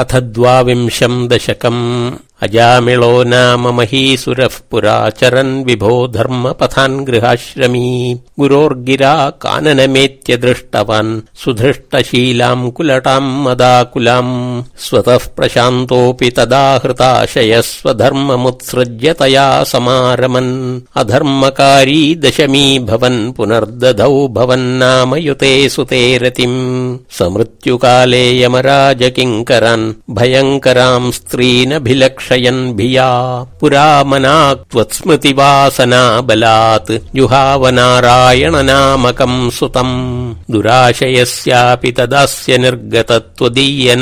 अथ द्वाविंशम् दशकम् अजामिळो नाम महीसुरः पुराचरन् विभो धर्मपथान् गृहाश्रमी। गुरोर्गिरा काननमेत्य दृष्टवान्। सुधृष्टशीलाम् कुलटाम् मदाकुलाम् स्वतः प्रशान्तोऽपि तदा हृताशय स्वधर्ममुत्सृज्य तया समारमन्। अधर्मकारी दशमी भवन् पुनर्दधौ भवन्नाम युते सुते रतिम्। समृत्युकाले यमराज किङ्करान्। भयङ्कराम् स्त्रीनभिलक्ष भिया पुरा मनाक्त्वत्स्मृतिवासना बलात् जुहावनारायण नामकम् सुतम्। दुराशयस्यापि तदस्य निर्गत त्वदीय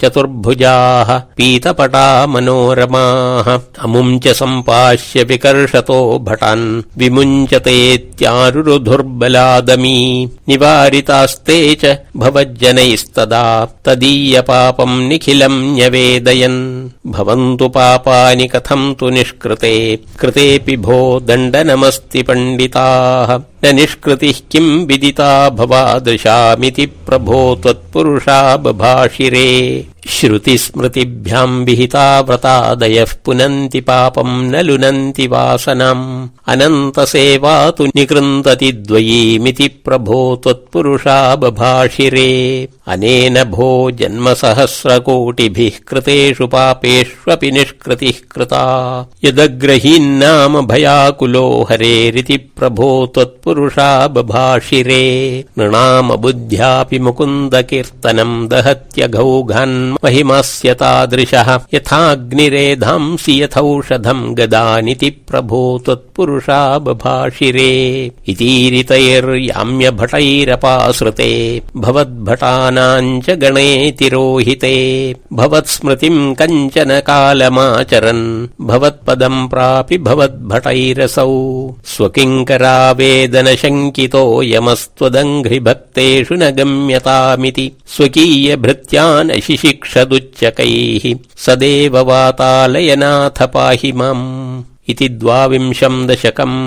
चतुर्भुजाः पीतपटा मनोरमाः अमुम् च सम्पाश्य विकर्षतो भटान् विमुञ्चतेत्यारुरुधुर्बलादमी निवारितास्ते च भवज्जनैस्तदा तदीय पापम् निखिलम् न्यवेदयन् भवन्तु पापानि कथम् तु निष्कृते कृतेऽपि भो दण्डनमस्ति पण्डिताः न निष्कृतिः किम् विदिता भवादृशामिति प्रभो त्वत्पुरुषा बभाषिरे श्रुतिस्मृतिभ्याम् विहिता व्रतादयः पुनन्ति पापम् न लुनन्ति वासनाम्। अनन्तसेवा तु निकृन्तति द्वयीमिति प्रभो त्वत्पुरुषा बभाषिरे अनेन भो जन्म सहस्रकोटिभिः कृतेषु पापेष्वपि निष्कृतिः कृता। यदग्रहीन्नाम भयाकुलो हरेरिति प्रभो त्वत्पुरुषा बभाषिरे नृणाम बुद्ध्यापि मुकुन्द कीर्तनम् महिमास्य तादृशः यथाग्निरेधांसि यथौषधम् गदानिति प्रभो त्वत्पुरुषा बभाषिरे। इतीरितैर्याम्य भटैरपासृते भवद्भटानाम् च गणे तिरोहिते भवत्स्मृतिम् कञ्चन कालमाचरन्। भवत्पदम् प्रापि भवद्भटैरसौ। स्वकिङ्करावेदन शङ्कितो यमस्त्वदङ्घ्रिभक्तेषु न गम्यतामिति। स्वकीय शिक्षदुच्चकैः सदेव वातालयनाथ पाहि माम् इति द्वाविंशम् दशकम्